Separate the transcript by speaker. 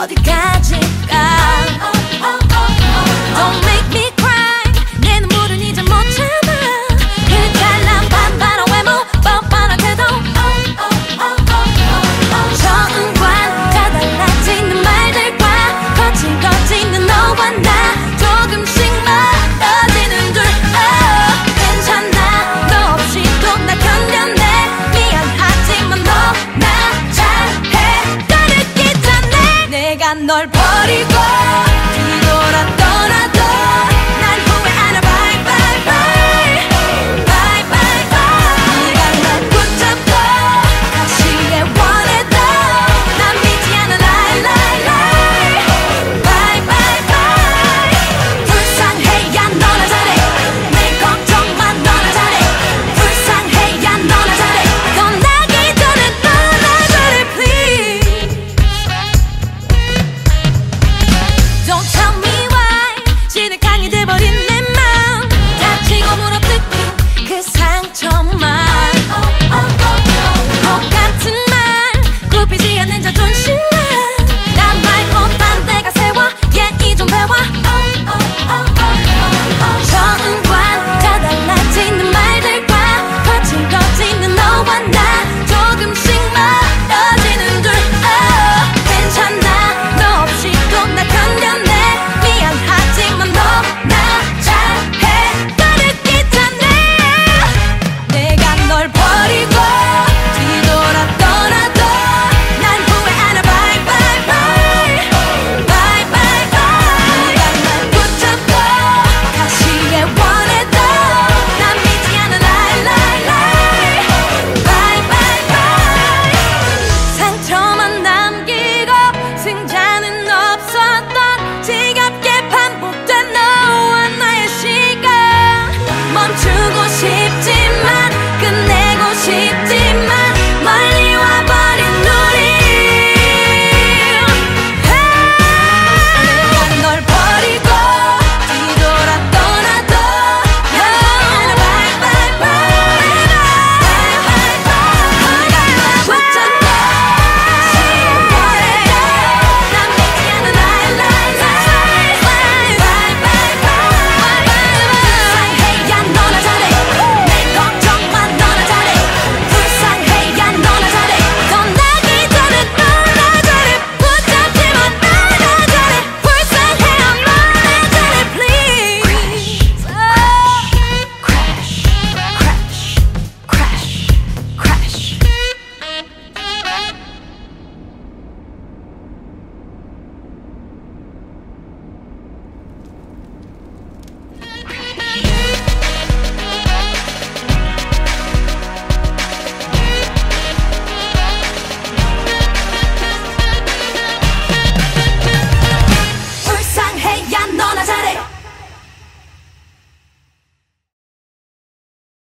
Speaker 1: 어디가?